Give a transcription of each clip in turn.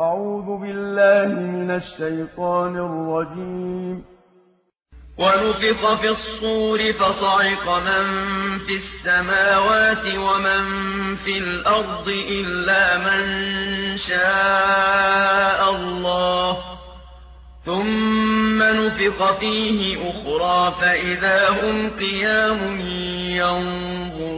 أعوذ بالله من الشيطان الرجيم. ونفخ في الصور فصعق من في السماوات ومن في الأرض إلا من شاء الله. ثم نفخ فيه أخرى فإذا هم قيام ينظرون.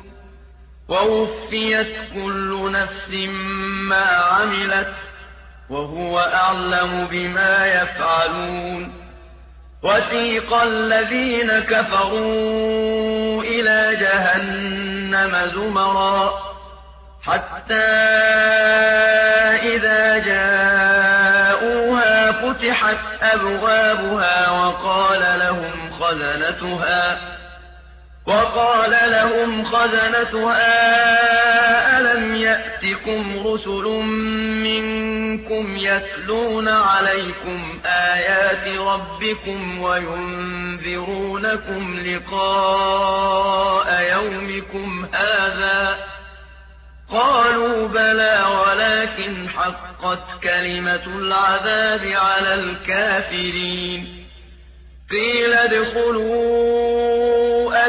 ووفيت كل نفس ما عملت وهو أعلم بما يفعلون. وسيق الذين كفروا إلى جهنم زمرا حتى إذا جاءوها فتحت أبوابها وقال لهم خزنتها وقال لهم خزنتها ألم يأتكم رسل منكم يتلون عليكم آيات ربكم وينذرونكم لقاء يومكم هذا قالوا بلى ولكن حقت كلمة العذاب على الكافرين قيل ادخلوا